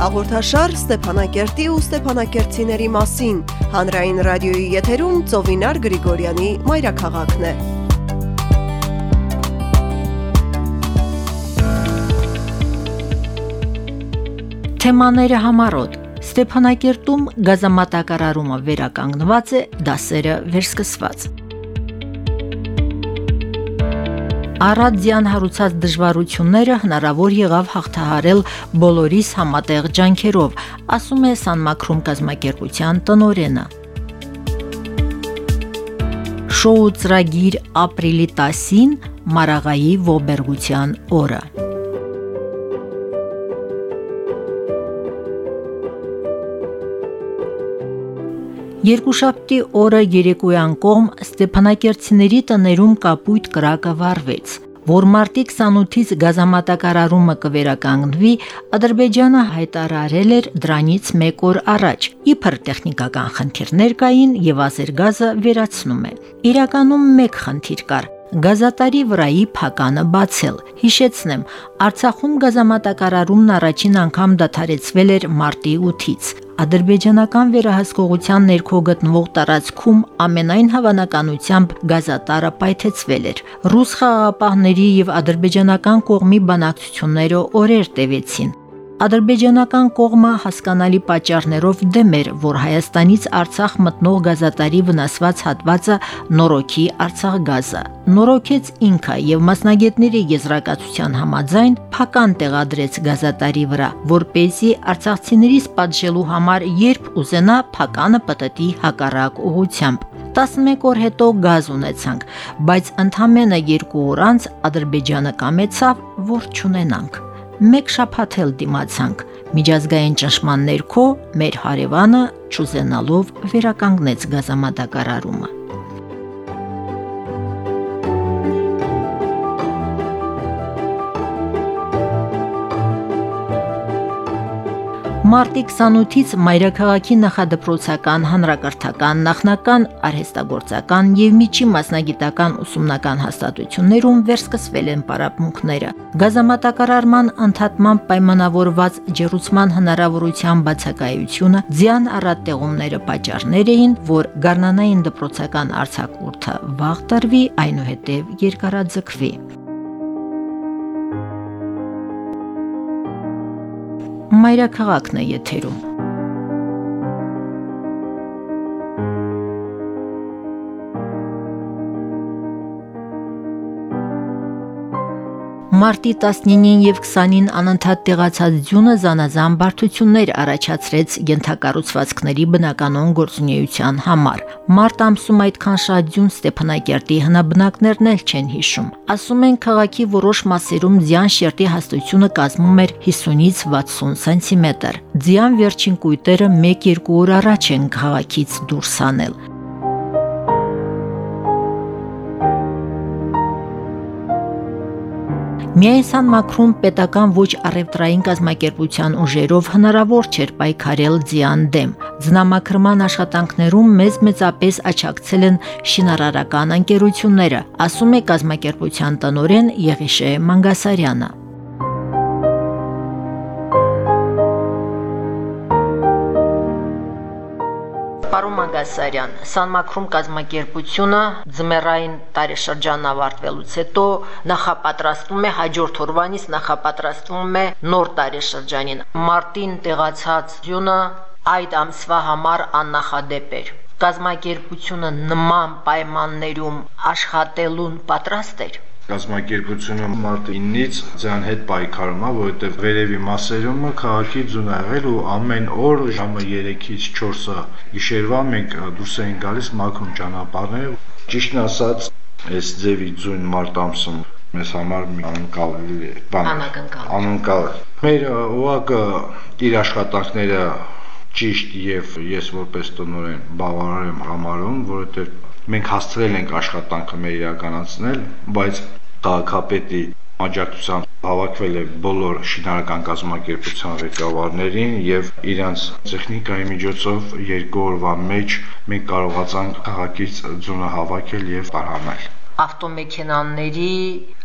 Հաղորդաշար Ստեփանակերտի ու Ստեփանակերտցիների մասին հանրային ռադիոյի եթերում Ծովինար Գրիգորյանի մայրաքաղաքն է։ Թեմաները համառոտ Ստեփանակերտում գազամատակարարումը վերականգնված է, դասերը վերսկսված։ Առածյան հարուցած դժվարությունները հնարավոր եղավ հաղթահարել բոլորիս համատեղ ջանքերով, ասում է Սանմակրում կազմակերպության տնորենը։ Շոու ծրագիր ապրիլի 10-ին Մարաղայի ողբերգության օրը։ Երկուշաբթի օրը երեկոյան կողմ Ստեփանակերտցիների տներում կապույտ կրակը վառվեց որ մարտի 28-ից գազամատակարարումը կվերականգնվի, Ադրբեջանը հայտարարել էր դրանից 1 օր առաջ։ Իբր տեխնիկական խնդիրներ կային եւ Ազերգազը վերացնում է։ Իրականում մեկ խնդիր կար՝ գազատարի վրայի փականը բացել։ Հիշեցնեմ, Արցախում գազամատակարարումն առաջին անգամ դադարեցվել էր մարտի 8-ից։ Ադրբեջանական վերահսկողության ներքո գտնվող տարածքում ամենայն հավանականությամբ գազատարը պայթեցվել էր։ Ռուս խաղաղապահների եւ ադրբեջանական կողմի բանակցությունները օրեր տևեցին։ Ադրբեջանական կողմը հասկանալի պատճառներով դեմ էր, որ Հայաստանից Արցախ մտնող գազատարի վնասված հատվածը նորոգի Արցախ գազը։ Նորոգեց ինքը եւ մասնագետների եզրակացության համաձայն փական տեղադրեց գազատարի վրա, որ เป զի արցախցիներից պատժելու համար երբ ուզենա փականը պատտի հակառակ ուղությամբ։ 11 օր հետո գազ ունեցանք, բայց ընդամենը 2 օր անց Ադրբեջանը կամեցավ, որ չունենանք մեկ շաբաթ էլ դիմացանք։ Միջազգային ճնշման ներքո մեր հարևանը ճուզենալով վերականգնեց գազամատակարարումը։ Մարտի 28-ից Մայրաքաղաքի նախադպրոցական, հանրակրթական, նախնական, արհեստագործական եւ միջի մասնագիտական ուսումնական հաստատություններում վերսկսվել են պարապմունքները։ Գազամատակարարման ընդհատման պայմանավորված ջերուցման հնարավորության բացակայությունը ձյան առատեղումները պատճառներ էին, որ Գառնանային դպրոցական արցակուրդը վաղ տրվի, այնուհետև երկարաձգվի։ մայրաքաղաքն է եթերում։ Մարտի 19-ին եւ 20-ին անընդհատ տեղացած ձյունը զանազան բարդություններ առաջացրեց յենթակառուցվածքների բնականոն գործունեության համար։ Մարտ ամսում այդքան շատ ձյուն Ստեփանակերտի հնաբնակներն էլ չեն հիշում։ Ասում են քաղաքի որոշ մասերում ձյան շերտի հաստությունը կազմում էր 50-ից 60 սանտիմետր։ Ձյան վերջին կույտերը 1-2 օր առաջ են քաղաքից դուրս անել։ Միայնսան մակրում պետական ոչ առևտրային կազմակերպության ուժերով հնարավոր չէր պայքարել ձյան դեմ։ Ձնամակրման աշխատանքներում մեծ մեծապես աչակցել են շինարարական ընկերությունները, ասում է կազմակերպության տնորեն Եղիշե Մանգասարյանը։ Պարոն Մանգասարյան, Սանմակրում կազմակերպությունը ձմեռային տարեշրջանն ավարտվելուց հետո նախապատրաստվում է հաջորդ օրվանից նախապատրաստվում է նոր տարեշրջանին։ Մարտին տեղացած ձյունը այդ ամսվա համար աննախադեպ էր։ Կազմակերպությունը նման պայմաններում աշխատելուն պատրաստ էր կազմակերպությունը մարտի 9-ից ձյան հետ պայքարում է, որովհետև վերևի մասերումը քաղաքի ձուն ա եղել ու ամեն օր ժամը 3-ից 4-ը գիշերվա մենք դուրս էինք գալիս մաքրում ճանապարհները։ Ճիշտն ասած, այս ձևի ձուն մարտ ամսում մեզ համար մի անկալ է, բան, անկալ։ Մեր ՈԱԿ-ը իր աշխատանքները ճիշտ եւ ես որպես տնօրեն բավարար եմ համարում, որովհետեւ մենք հասցրել ենք աշխատանքը մեր իրականացնել, բայց քաղաքապետի աջակցությամբ հավաքվել է բոլոր շինարական կազմակերպության ղեկավարներին եւ իրանց տեխնիկայի միջոցով երկու օրվա մեջ մենք կարողացանք քաղաքից ձունը հավաքել եւ տարհանել։ ավտոմեքենաների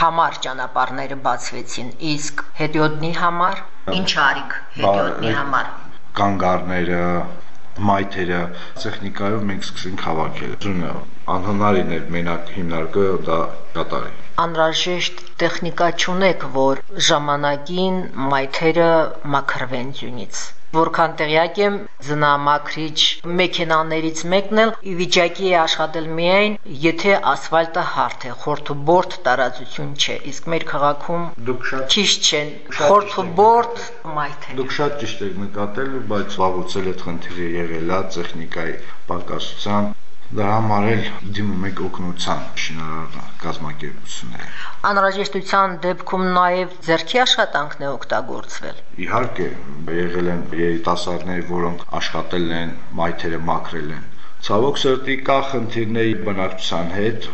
համար ճանապարհները բացվեցին, իսկ հետիոտնի համար ինչ արիք հետիոտնի համար կանգառները մայթերը տեխնիկայով մենք սկսենք հավաքել։ Ձունը անհնարին էր մենակ հիմնարկը դա կատարի։ Անհրաժեշտ տեխնիկա չունեք, որ ժամանակին մայթերը մաքրվեն ձյունից որքան տեղյակ եմ, զնամակրիչ մեքենաներից մեկն էլ ի վիճակի է աշխատել միայն, եթե ասֆալտը հարթ է, խորթուբորտ տարածություն չէ, իսկ մեր քաղաքում դուք շատ ճիշտ չեն, խորթուբորտ մայթ է։ Դուք շատ ճիշտ եք նկատել, բայց վաղուց էլ այդ խնդիրը եղել է տեխնիկայի պակասության Դա համար էլ դիմում եք օգնության շինարար կազմակերպությունները։ Անհրաժեշտության դեպքում նաև ձերքի աշխատանքն է օգտագործվել։ Իհարկե, եղել են երիտասարդներ, որոնք աշխատել են, մայթերը մաքրել են։ Ցավոք սրտի կա խնդիրներ բնակչության հետ,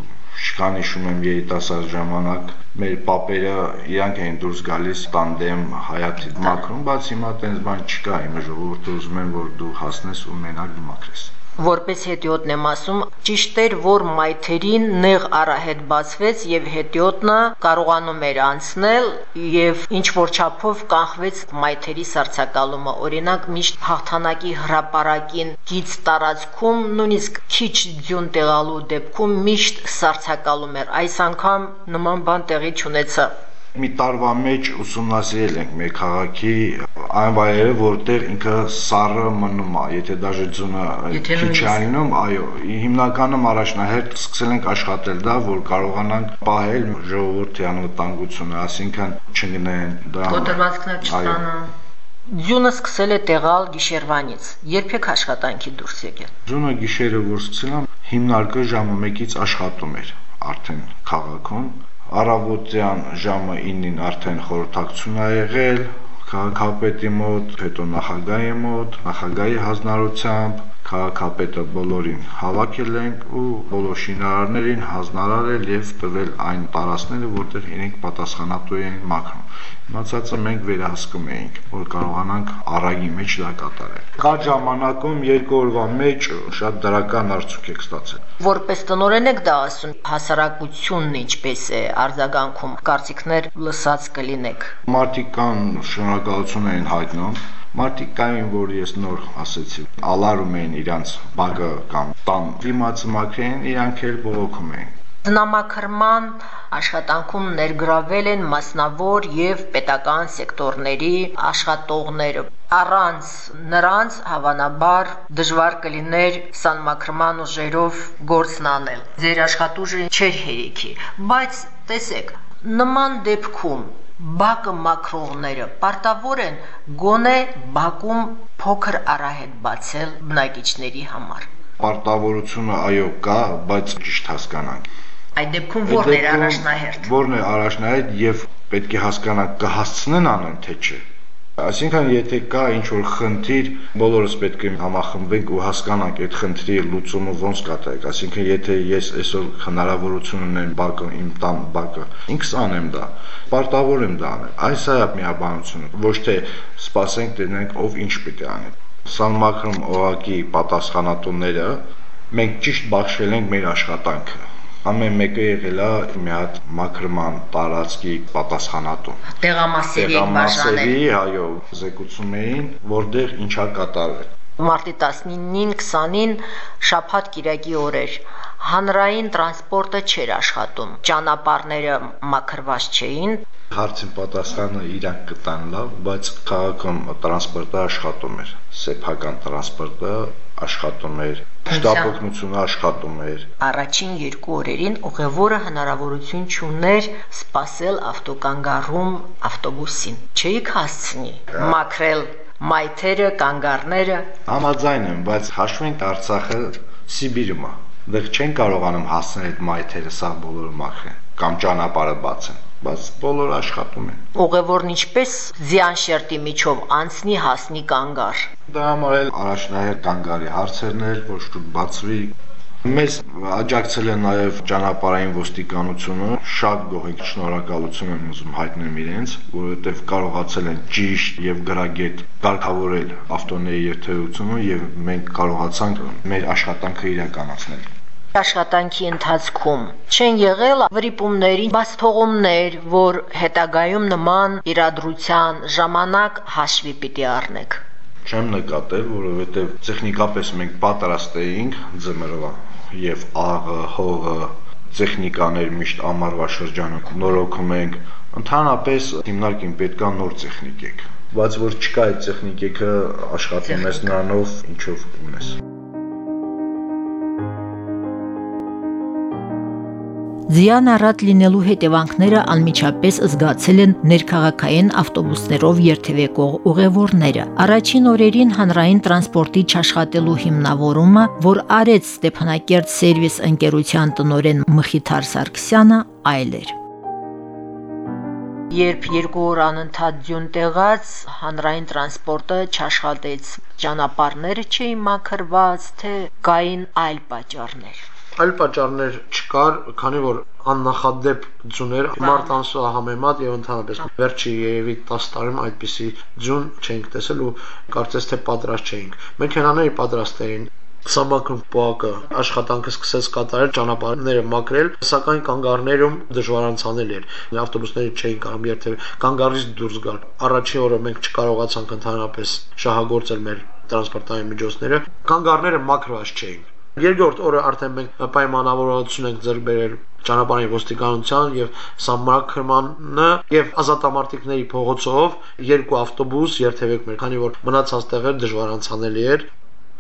շքան հիշում եմ երիտասարդ ժամանակ մեր պապերը իրանք էին դուրս գալիս տանդեմ հայաթի մաքրում, բայց հիմա տենց բան չկա, հիմա ժողովուրդը ուզում են որ դու հասնես ու մենակ մաքրես որպես հետիոտնն եմ ասում, ճիշտ էր, որ մայթերին նեղ արահետ բացվեց եւ հետիոտնը կարողանում էր անցնել եւ ինչ որ չափով կանխվեց մայթերի սարցակալումը։ Օրինակ միշտ հաղթանակի հրաապարակին գից տարածքում նույնիսկ քիչ ձյուն տեղալու դեպքում միշտ սարցակալում էր։ Այս անգամ նման բան տեղի չունեցավ մի տարվա մեջ ուսումնասիրել ենք մեր քաղաքի այն վայրերը, որտեղ ինքը սառը մնում է, եթե դաժե ձունը քիչ անում, այո, հիմնականում առաջնահերթ սկսել ենք աշխատել դա, որ կարողանանք պահել ժողովրդի անվտանգությունը, ասինքն չգնեն դա կոտրվածքներ չստանան։ Ձյունը սկսել է տեղալ գիշերվանից։ Երբեք աշխատանքի դուրս եկել։ Ձյունը գիշերը որ սկսել եմ, հիմնարկը ժամը 1-ից աշխատում էր արդեն քաղաքում առավոտյան ժամը 9-ին արդեն խորհրդակցություն ա եղել քաղաքապետի մոտ, հետո նախագահի մոտ, նախագահի հանձնարարությամբ քաղաքապետը բոլորին հավաքել ենք ու բոլոր շինարարներին հանձնարարել եւ տվել այն տարածքները, որտեղ իրենք պատասխանատու են մաքրում։ Մնացածը մենք վերահսկում էինք, որ կարողանանք առագի մեջ դա կատարել։ Կարճ ժամանակում երկու օրվա մեջ շատ դրական արդյունք եք ստացել։ Որպես տնորեն եք դա ասում, հասարակությունն ինչպես է արձագանքում, կարծիքներ լսած կլինեք։ Մարդիկ կան շնորհակալություն են հայտնում Մարդիկ կային, որ ես նոր ասեցի, ալարում էին իրանց բագը կամ տան դիմաց մաքրեն, իրանք էլ բողոքում էին Տնամաքրման աշխատանքում ներգրավել են մասնավոր եւ պետական սեկտորների աշխատողները։ Առանց նրանց հավանաբար դժվար կլիներ սանմաքրման ուժերով գործն անել։ Ձեր աշխատուժը չէր հերիքի, բայց տեսեք, նման դեպքում բակը մաքրողները պարտավոր են գոնե բակում փոքր արահետ բացել բնակիչների համար։ Պարտավորությունը այո կա, բայց ճիշտ հասկանանք Այդ դեպքում ո՞րն էր առաջնահերթ։ Ո՞րն է առաջնահերթ եւ պետք է հասկանանք կհասցնեն անեն թե չէ։ Այսինքն, եթե կա ինչ-որ խնդիր, բոլորս պետք է համախմբենք ու հասկանանք այդ խնդրի լուծումը ոնց կատարեք։ Այսինքն, եթե ես այսօր հնարավորություն ունեմ բակը իմ տան բակը, ինքս անեմ դա, պարտավոր եմ դա անել։ Այս է միաբանությունը, ոչ թե սպասենք դենենք ով ինչ պետք է անի։ Սանմակրում օղակի պատասխանատուները մենք ճիշտ բաշխել ենք մեր աշխատանքը ամեն մեկը եղել է մի հատ մակրման տարածքի պատասխանատու։ Տեղամասերի բաժանել։ Այո, զեկուցում էին, որտեղ ինչա կատարվել։ Մարտի 19-ին, 20-ին շաբաթ կիրակի օրեր հանրային տրանսպորտը չէր աշխատում։ Ճանապարհները մաքրված չէին, հարցին պատասխանը իրանք կտան լավ, բայց քաղաքում տրանսպորտը աշխատում էր։ Սեփական տրանսպորտը աշխատում էր, շտապ օգնություն աշխատում էր։ Առաջին երկու օրերին ուղևորը հնարավորություն չուներ սպասել ավտոկանգառում ավտոբուսին։ Չէի հասցնի հա։ մաքրել մայթերը, կանգառները։ Համաձայն եմ, բայց հաշվում ենք Արցախը Սիբիրում է։ Դեռ չեն կարողանում հասնել այդ մայթերը սա բոլորը մաքրեն կամ ճանապարհը բացեն բայց բոլոր աշխատում են։ Ուղևորն ինչպես զյան շերտի միջով անցնի հասնի կանգար։ Դա համար էլ առաջնահերթ կանգարի հարցերն էր, որ շուտ բացվի, Մեզ աջակցել է նաև ճանապարհային ոստիկանությունը, շատ գոհենք շնորհակալություն եմ ուզում հայտնել իրենց, որովհետև կարողացել են ճիշտ եւ գրագետ կարգավորել ավտոների երթևեկությունը եւ մենք կարողացանք մեր աշխատանքը իրականացնել։ աշխատանքի ընթացքում չեն եղել վրիպումների բացթողումներ, որ հետագայում նման իրադրության ժամանակ հաշվի պիտի առնեք։ Չեմ նկատել, որովհետև տեխնիկապես մենք պատրաստ էինք ձմեռվա եւ աղը, հողը, տեխնիկաներ միշտ ամառվա շրջանում նորոգում ենք ընդհանրապես հիմնարկին պետքա նոր տեխնիկեք բայց որ չկա այդ տեխնիկեքը աշխատում ես նրանով ինչով ունես Ձյան առատ լինելու հետևանքները անմիջապես զգացել են ներքաղաքային ավտոբուսներով երթևեկող ուղևորները։ Առաջին օրերին հանրային տրանսպորտի չաշխատելու հիմնավորումը, որ արեց Ստեփանակերտ սերվիս ընկերության տնորեն Մխիթար Սարգսյանը, այլ էր երբ երկու օր անընդհատ ձյուն տեղած հանրային տրանսպորտը չաշխատեց ճանապարհները չէին մաքրված թե կային այլ պատճառներ Այլ պատճառներ չկար, քանի որ աննախադեպ ձուներ մարտ ամսվա համեմատ եւ ընդհանրապես վերջի երևի 10 տարում այդպիսի ձուն չենք տեսել ու կարծես թե պատրաստ չէինք։ Մեքենաների պատրաստ էին Սամակում պոակը աշխատանքը սկսեց կատարել ճանապարհները մաքրել, սակայն կանգառներում դժվարանցանել էր։ Ավտոբուսները չէին կարող երթել կանգառից դուրս գալ։ Առաջին օրը մենք չկարողացանք ընդհանրապես շահագործել մեր տրանսպորտային միջոցները։ Կանգառները մաքրված չէին Երկրորդ օրը արդեն մենք պայմանավորվածություն ենք ձեռք բերել ճանապարհի ոստիկանության եւ սամրակրմանը եւ ազատամարտիկների փողոցով երկու ավտոբուս երթևեկում էր, քանի որ մնացած տեղեր դժվար անցանելի էր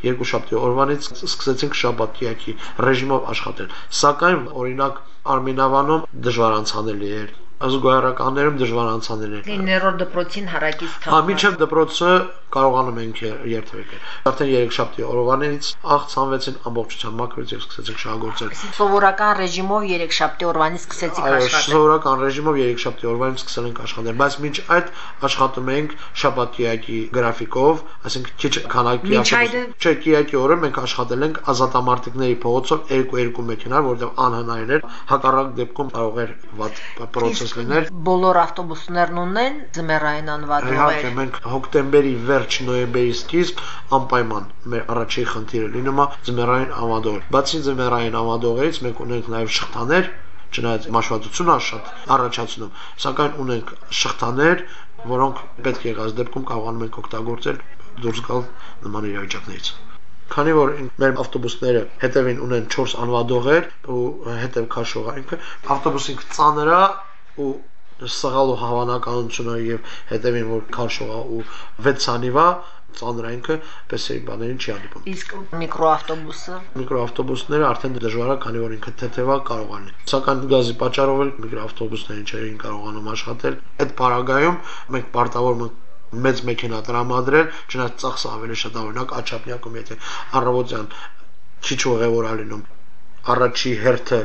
երկու շաբթի օրվանից սկսեցինք շաբաթյակի ռեժիմով աշխատել։ Սակայն օրինակ Արմինավանում դժվար անցանելի էր զգոյարականներում դժվար անցանել են։ Ներորդ դպրոցին հարակից թափ։ Հա, միջև դպրոցը կարողանում ենք երթվեկել։ Արդեն 3 շաբթի օրվանից աղ ցանվեցին ամբողջությամբ մակրոց եւ սկսեցինք շահագործել։ Սովորական ռեժիմով 3 շաբթի օրվանից սկսեցիք աշխատել։ Այո, սովորական ռեժիմով 3 շաբթի օրվանից սկսել ենք աշխատել, բայց մինչ այդ աշխատում ենք շաբաթյակի գրաֆիկով, այսինքն քիչ քանակի ավտոբուս։ Չէ, կիակի օրը մենք աշխատել ենք ազատամարտիկների փողոցով 2-2 մեքենա, որտեղ անհնարին էր, հակառակ դեպքում կարող էր վատ process դուրս լիներ։ Բոլոր ավտոբուսներն ունեն ձմեռային անվադողեր։ Իհարկե, մենք հոկտեմբերի վերջ, նոյեմբերի սկիզբ անպայման մեր առաջին խնդիրը լինում է ձմեռային անվադողեր։ Բացի ձմեռային անվադողերից մենք ունենք նաև շղթաներ, չնայած մաշվածությունը շատ առաջացնում, սակայն ունենք շղթաներ, որոնք պետք եղած դեպքում կարողանում ենք օգտագործել դուրս գալ նման իրավիճակներից քանի որ մեր ավտոբուսները հետևին ունեն 4 անվադողեր ու հետև քաշողը ինքը ավտոբուսին ծանր է ու սղալու հավանականությունը եւ հետեւին որ քարշողա ու վեցանիվա ծանրայինքը պես էի բաներին չի հանդիպում։ Իսկ միկրոավտոբուսը։ Միկրոավտոբուսները արդեն դժվար է, քանի որ ինքը թեթևա կարող են։ Սակայն գազի պատճառով էլ միկրոավտոբուսներին չէին կարողանում աշխատել։ Այդ բարագայում մենք պարտավոր ենք մեծ մեքենա տրամադրել, չնայած ծախսը ավելի շատ օրինակ աչափնյակում եթե առավոտյան քիչ ուղևոր ալինում առաջի հերթը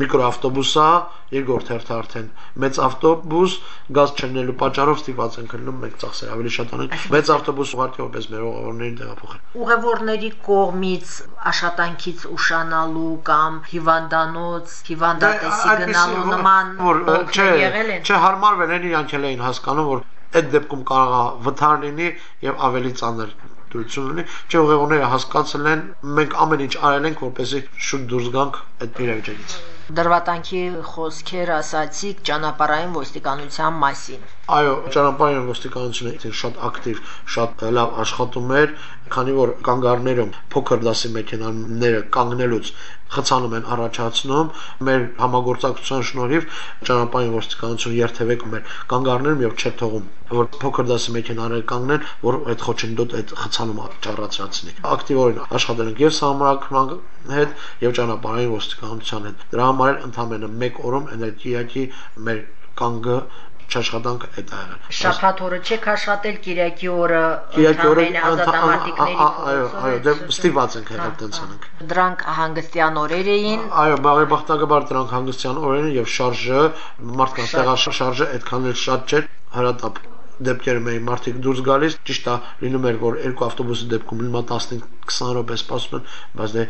միկրոավտոբուսա, երկրորդ հերթը արդեն մեծ ավտոբուս, գազ չնելու պատճառով ստիպված են քննում մենք ծախսեր ավելի շատ անենք։ Մեծ ավտոբուս ուղարկի որպես մեր ուղևորներին տեղափոխել։ Ուղևորների կողմից աշխատանքից ուշանալու կամ հիվանդանոց, հիվանդատեսի գնալու նման որ չէ, չէ հարմարվել են իրանք էլ էին հասկանում որ այդ դեպքում կարող է վթար լինի եւ ավելի ծանր դրություն ունի, չէ ուղեղները հասկացել են, մենք ամեն ինչ արել ենք, որպեսզի շուտ դուրս գանք այդ իրավիճակից դրվատանքի խոսքեր ասացիք ճանապարհային ոստիկանության մասին։ Այո, ճանապարհային ոստիկանությունը շատ ակտիվ, շատ լավ աշխատում էր, քանի որ կանգառներում փոքր դասի մեքենաները կանգնելուց խցանում են առաջացնում մեր համագործակցության շնորհիվ ճանապարհային ոստիկանությունը երթևեկում էր կանգառներում եւ չէր թողում որ փոքր դասի մեքենաներ կանգնեն որ այդ խոչընդոտ այդ խցանումը ճառացրացնի ակտիվորեն աշխատել ենք եւ համարակման հետ եւ ճանապարհային ոստիկանության հետ դրա համար ընդամենը 1 օրում էներգիայի մեր կանգը չաշխատանք այդ ա եղել։ Շաբաթ օրը չեք աշխատել, Կիրակի օրը օրը ազատամարտիկների այո, այո, դե ստիված ենք եղել տենց անենք։ Դրանք հանգստյան օրեր էին։ Այո, բարեբախտաբար դրանք հանգստյան օրեր են եւ շարժը մարդկանց տեղաշարժը այդքան էլ շատ չէր հրատապ դեպքերը մեր մարդիկ դուրս գալիս, ճիշտ է, լինում էր որ երկու ավտոբուսի դեպքում է 15-20 րոպե սպասում են, բայց դե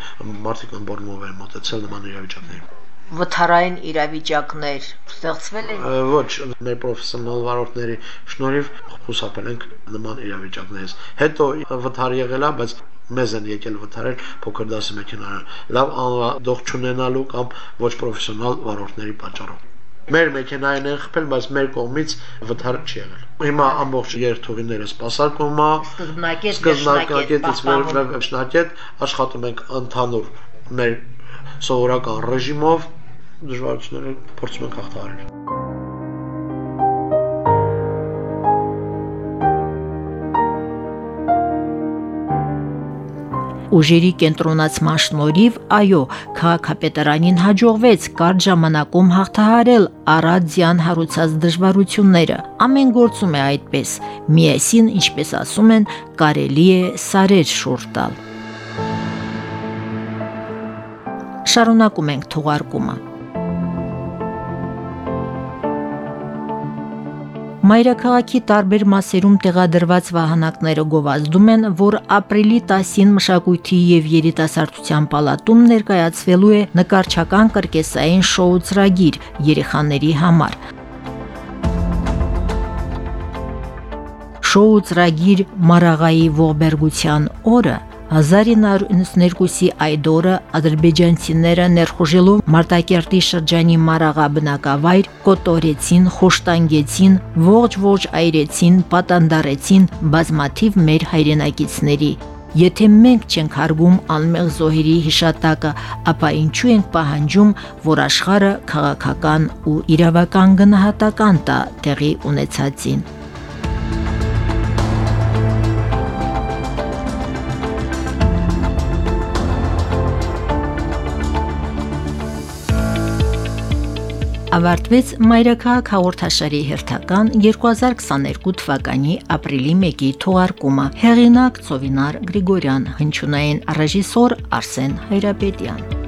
մարդիկ ամբողջով են մոտեցել նման իրավիճակներին։ վթարային իրավիճակներ ստեղծվել են։ Ոչ, մեր պրոֆեսիոնալ վարորդների շնորհիվ խուսափել ենք նման իրավիճակներից։ Հետո վթար եղել է, բայց մեզ են եկել վթարել փոքր դասի մեքենաները։ Լավ անվադող չունենալու կամ ոչ պրոֆեսիոնալ վարորդների պատճառով մեր մեքենային են խփել, բայց մեր կողմից վթար չի եղել։ Հիմա ամբողջ երթուղիները սպասարկում է, սկզբնակետ, սկզբնակետից վերջնակետ աշխատում ենք ընդհանուր մեր սովորական ռեժիմով դժվարությունները փորձում ենք հաղթահարել։ Ուժերի կենտրոնացման շնորհիվ, այո, քաղաքապետարանին հաջողվեց կարճ ժամանակում հաղթահարել առածյան հարուցած դժվարությունները։ Ամեն գործում է այդպես։ Միեսին, ինչպես ասում են, կարելի է սարեր շուռ տալ։ Շարունակում ենք թողարկումը։ Մայրաքաղաքի տարբեր մասերում տեղադրված վահանակները գովազդում են, որ ապրիլի 10-ին մշակույթի եւ երիտասարդության պալատում ներկայացվելու է նկարչական կրկեսային շոու ծրագիր երեխաների համար։ Շոու ծրագիր Մարաղայի ողբերգության օրը 1992-ի այդ օրը ադրբեջանցիները ներխուժելով Մարտակերտի շրջանի Մարաղա բնակավայր կոտորեցին, խոշտանգեցին, ողջ-ողջ այրեցին, պատանդարեցին բազմաթիվ մեր հայրենակիցների։ Եթե մենք չենք հարգում անմեղ զոհերի հիշատակը, ապա ինչու ենք պահանջում, որ աշխարը քաղաքական ու իրավական գնահատական տա տեղի ունեցածին։ ավարտվեց Մայրաքաղաք հաղորդաշարի հերթական 2022 թվականի ապրիլի 1-ի թողարկումը։ Հեղինակ Ծովինար Գրիգորյան, հնչյունային ռեժիսոր Արսեն Հայրապետյան։